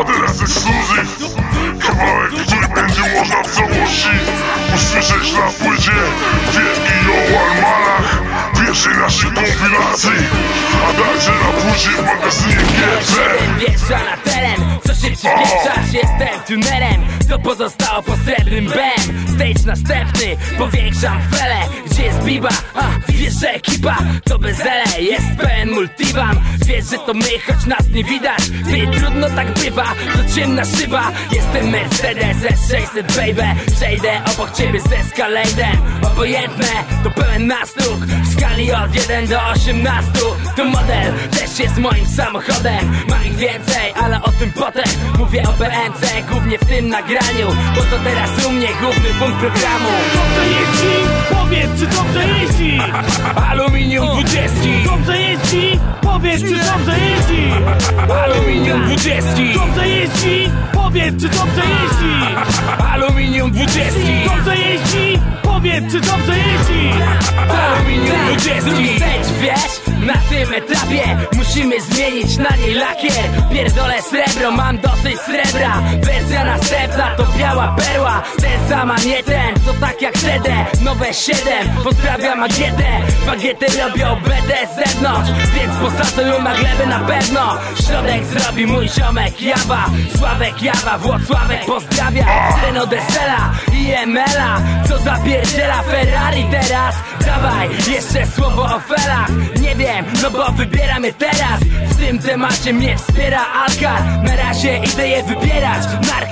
A teraz ekskluzyw Kawałek, który będzie można w całości Usłyszeć na płycie. Wielki Jołan Malach Pierwszej naszej kompilacji. A także na płycie w magazynie GC Wjeżdża na teren, co się przypieprzasz Jestem tunerem, to pozostało po srebrnym BM Stage następny, powiększam felę. Gdzie jest Biba? A, że ekipa to bezele Jest pełen multivan. Wiesz, że to my, choć nas nie widać. By trudno tak bywa, to ciemna szyba. Jestem Mercedes S600 baby. Przejdę obok ciebie z Escaladem. Obojętne, to pełen nastuk W skali od 1 do 18 To model też jest moim samochodem. Mam ich więcej, ale o tym potem Mówię o BMC, głównie w tym nagraniu. Bo to teraz u mnie główny punkt programu. Dobrze jeździ? Powiedz, czy dobrze jeździ? Powiedz, czy dobrze jeździ? Aluminium 20 Dobrze jeździ? Powiedz, czy dobrze jeździ? Aluminium 20 Dobrze jeździ? Powiedz, czy dobrze jeździ? Aluminium 20 Wstecz, wiesz? Na tym etapie musimy zmienić na niej lakier Pierdolę srebro, mam dosyć srebra Wersja następna to biała perła Ten sama, nie ten, to tak jak CD Nowe 7, pozdrawiam Agietę. Bagiety robią BD z zewnątrz Więc posadzę ją na glebę na pewno. Środek zrobi mój ziomek Jawa. Sławek Jawa, Włocławek pozdrawia. Ten Odesela i Emela Co zapierdziela Ferrari teraz. Dawaj, jeszcze słowo o felach. Nie wiem, no bo wybieram je teraz. W tym temacie mnie wspiera Alkar. Na razie idę je wybierać. Narka